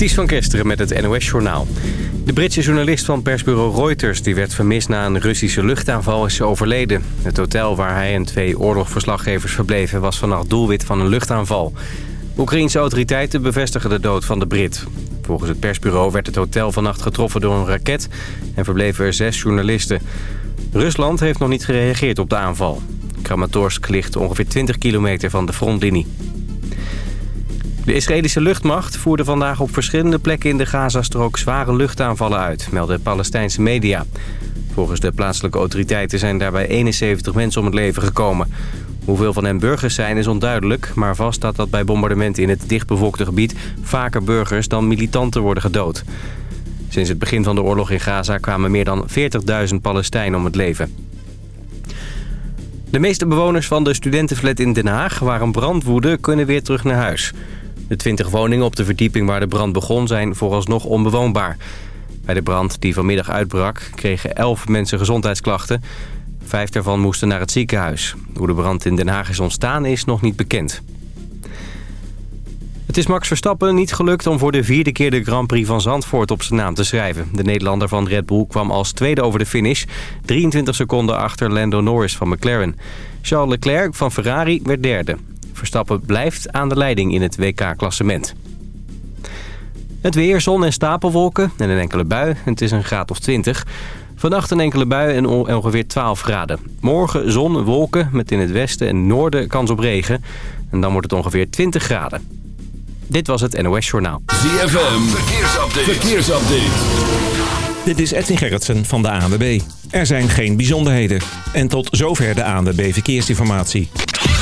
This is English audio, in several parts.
Ties van Kesteren met het NOS-journaal. De Britse journalist van persbureau Reuters... die werd vermist na een Russische luchtaanval, is overleden. Het hotel waar hij en twee oorlogsverslaggevers verbleven... was vannacht doelwit van een luchtaanval. Oekraïense autoriteiten bevestigen de dood van de Brit. Volgens het persbureau werd het hotel vannacht getroffen door een raket... en verbleven er zes journalisten. Rusland heeft nog niet gereageerd op de aanval. Kramatorsk ligt ongeveer 20 kilometer van de frontlinie. De Israëlische luchtmacht voerde vandaag op verschillende plekken in de Gazastrook zware luchtaanvallen uit, melden Palestijnse media. Volgens de plaatselijke autoriteiten zijn daarbij 71 mensen om het leven gekomen. Hoeveel van hen burgers zijn is onduidelijk, maar vast staat dat bij bombardementen in het dichtbevolkte gebied vaker burgers dan militanten worden gedood. Sinds het begin van de oorlog in Gaza kwamen meer dan 40.000 Palestijnen om het leven. De meeste bewoners van de studentenflat in Den Haag, waar een brand woedde, kunnen weer terug naar huis. De 20 woningen op de verdieping waar de brand begon zijn vooralsnog onbewoonbaar. Bij de brand die vanmiddag uitbrak kregen 11 mensen gezondheidsklachten. Vijf daarvan moesten naar het ziekenhuis. Hoe de brand in Den Haag is ontstaan is nog niet bekend. Het is Max Verstappen niet gelukt om voor de vierde keer de Grand Prix van Zandvoort op zijn naam te schrijven. De Nederlander van Red Bull kwam als tweede over de finish. 23 seconden achter Lando Norris van McLaren. Charles Leclerc van Ferrari werd derde. Verstappen blijft aan de leiding in het WK-klassement. Het weer, zon en stapelwolken en een enkele bui. Het is een graad of 20. Vannacht een enkele bui en ongeveer 12 graden. Morgen zon, wolken met in het westen en noorden kans op regen. En dan wordt het ongeveer 20 graden. Dit was het NOS Journaal. ZFM, verkeersupdate. verkeersupdate. Dit is Edwin Gerritsen van de ANWB. Er zijn geen bijzonderheden. En tot zover de ANWB Verkeersinformatie.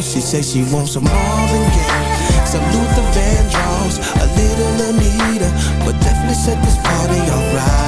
She says she wants some Marvin Gaye, some Luther Vandross, a little Anita, but definitely set this party alright.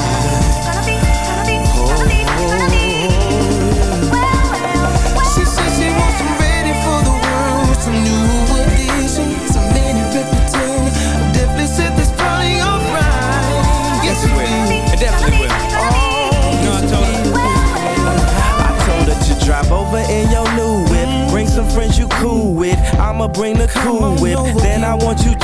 Cool with. I'ma bring the cool whip. Then I want you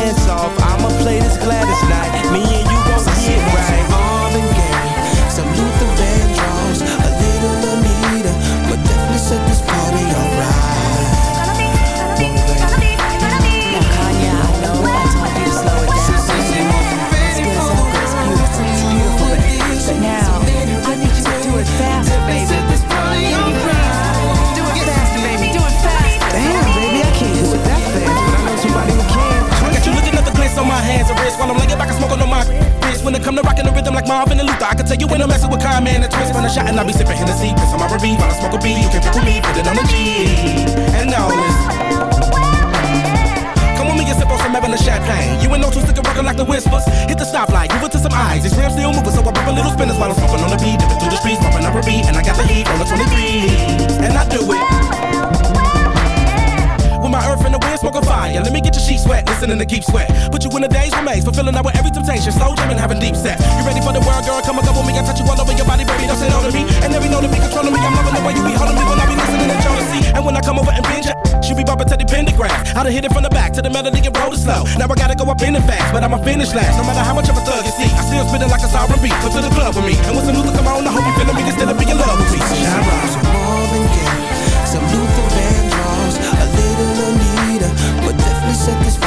pants off. I'ma play this Gladys Knight, me and you gon' get right. It come to rocking the rhythm like Marvin and Luther, I can tell you when I'm messing with Kyle, man, and twist. Run a shot and I be sipping Hennessy, piss on my R&B while I smoke a B. You can pick with me, put it on the G. And now listen. Come with me and sip on some Evan champagne. You ain't no two sticker rockin' like the whispers. Hit the stoplight, move it to some eyes. These rims still moving, so I pop a little spinners while I'm smoking on the beat. Dipping through the streets, popping up a beat, and I got the heat on the 23. And I do it. With my earth and the wind, smoking fire. Let me get your sheets wet, listening to Keith Sweat. Put you in the days remains, fulfilling out with every temptation. Slow jamming, having deep set. You ready for the world, girl? Come and go with me. I touch you all over your body, baby. Don't say no to me. And every note to be controlling me. I'm loving the way you be holding me when I be listening to Jodeci. And when I come over and binge, she be bumping to the pentagram. I done hit it from the back to the melody and roll it slow. Now I gotta go up in the fast, but I'ma finish last. No matter how much of a thug you see, I still spitting like a sovereign beat. Come to the club with me. And when some new come on, I hope you feeling me instead of being in love with me. Shine bright. Some Marvin Gaye, some Luther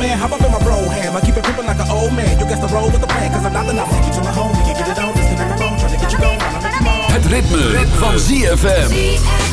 man, hop up in my bro ham. I keep it pimpin' like an old man. You got roll with the plan, cause I'm not the number. Take you to my home, we can get it on, disconnect the phone, tryna get you going. Het ritme, van ZFM.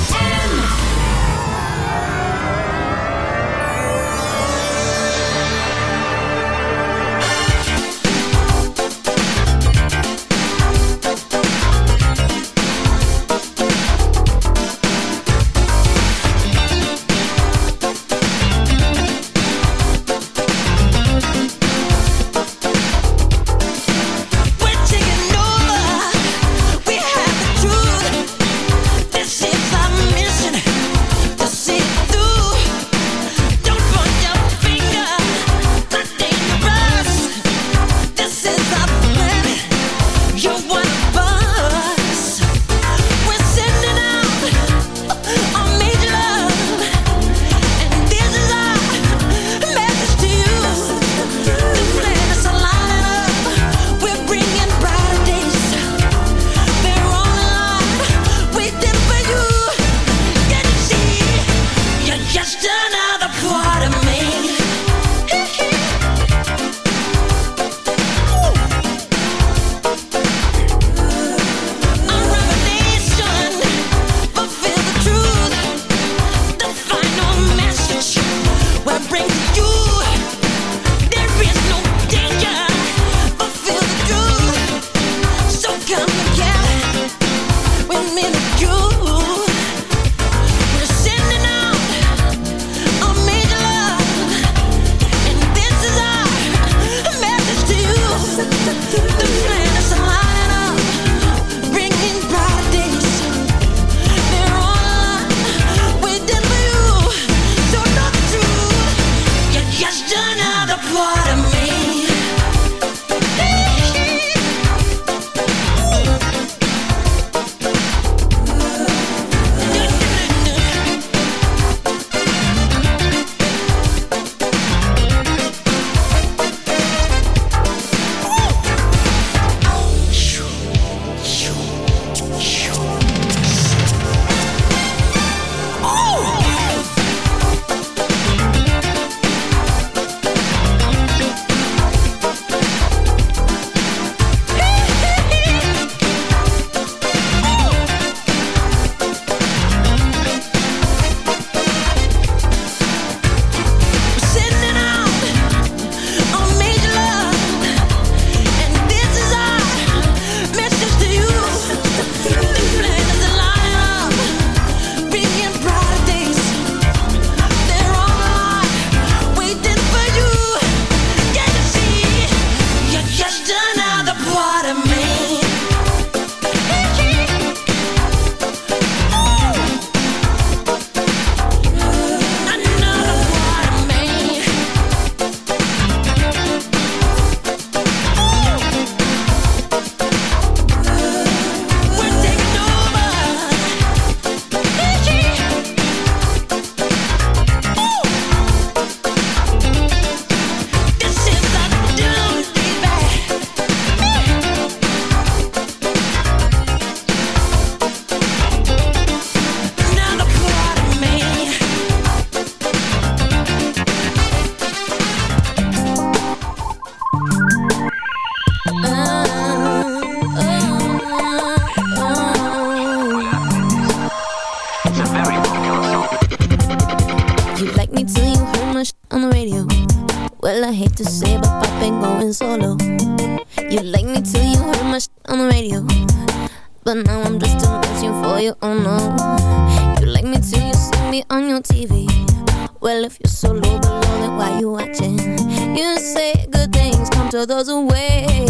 so those away.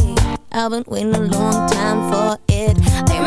I've been waiting a long time for it.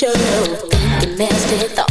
show. Think you messed it.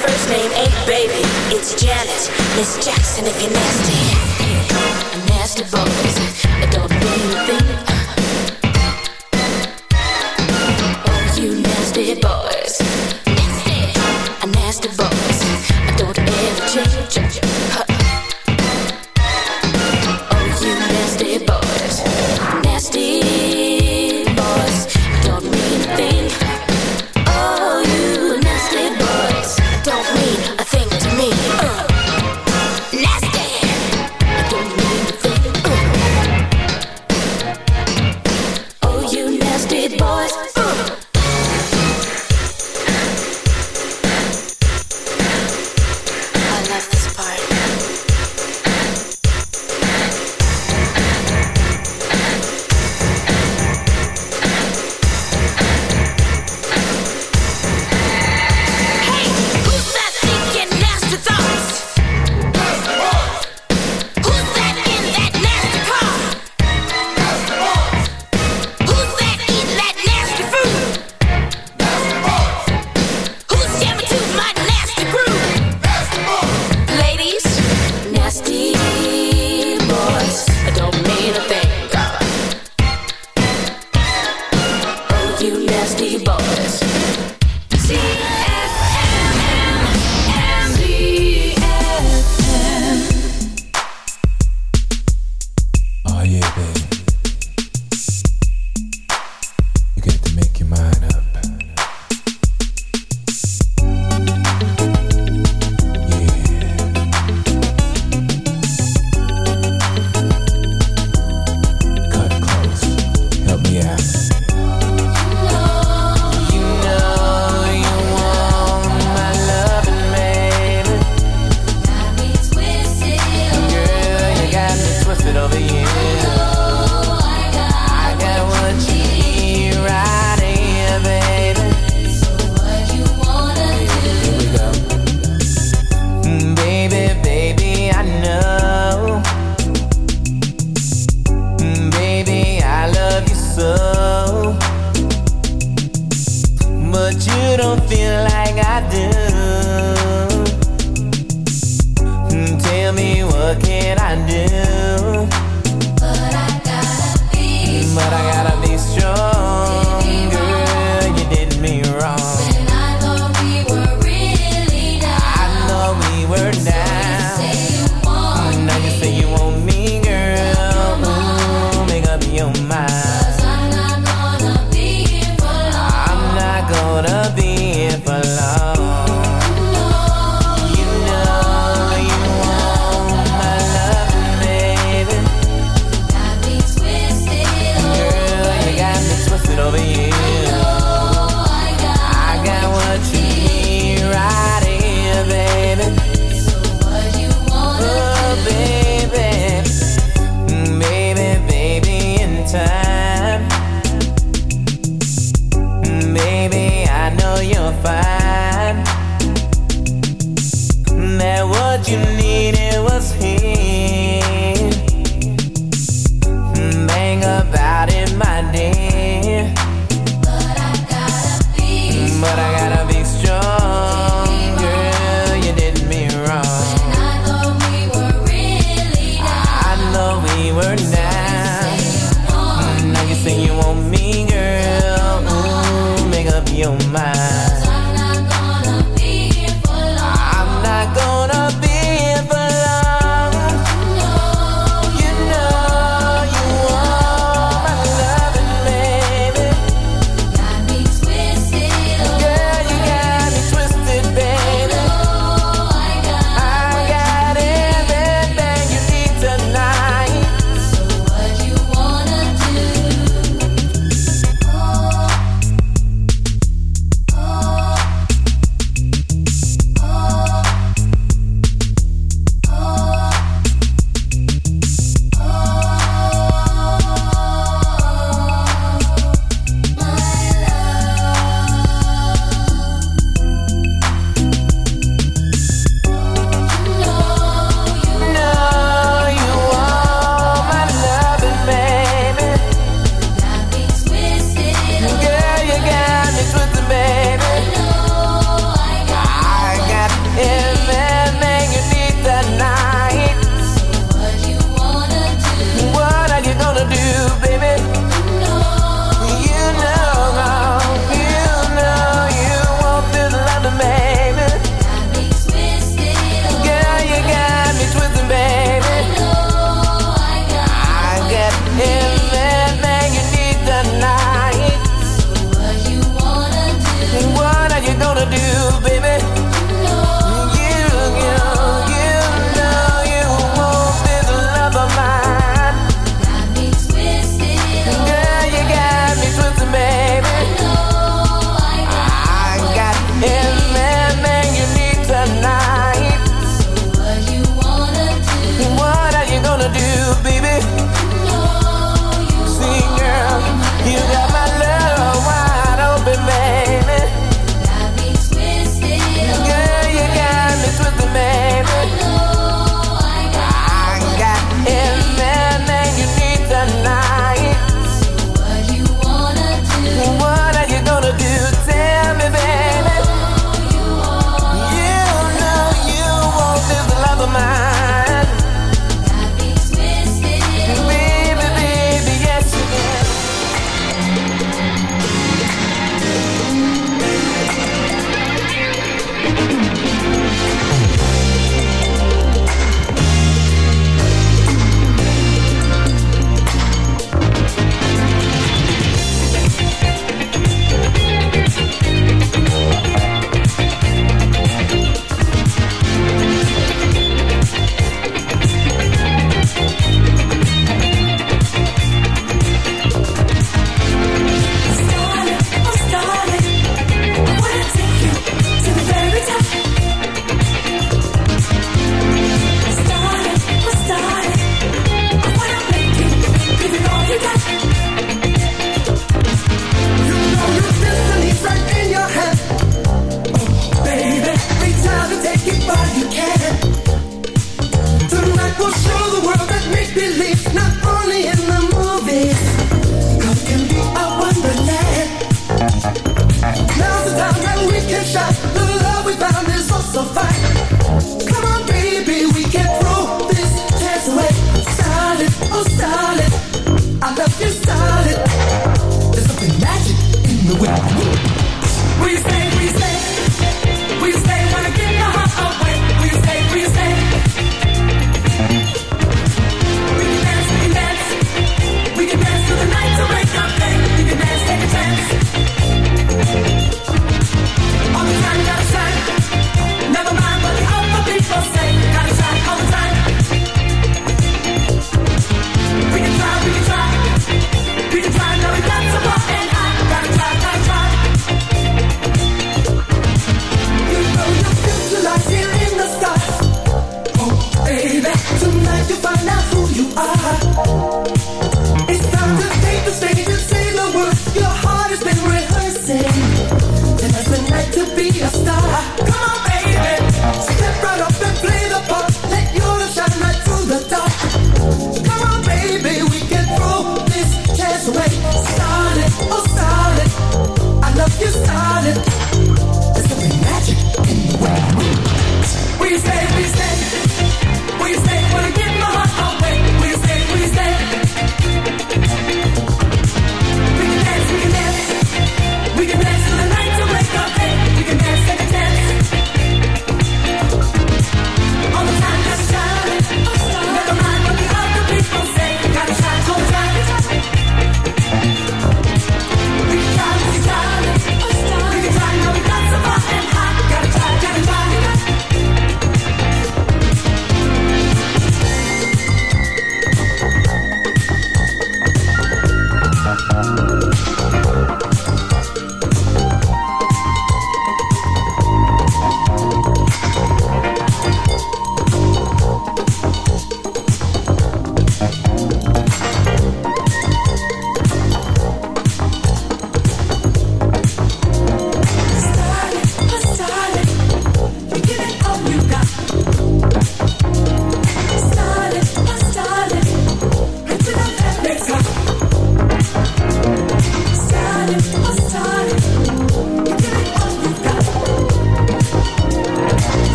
first name ain't baby, it's Janet. Miss Jackson if you're nasty. I'm nasty boys. Now's the time when we can shine. The love we found is. Come on, baby, we can throw this chance away. Oh. I love you. There's something magic in the.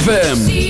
ZFM.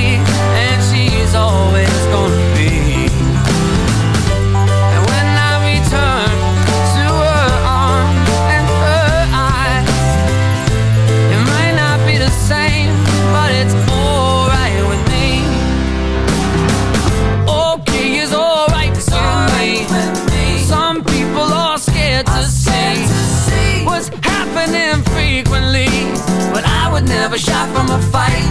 never shy from a fight.